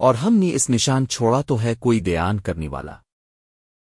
اور ہم نے اس نشان چھوڑا تو ہے کوئی دیان کرنے والا۔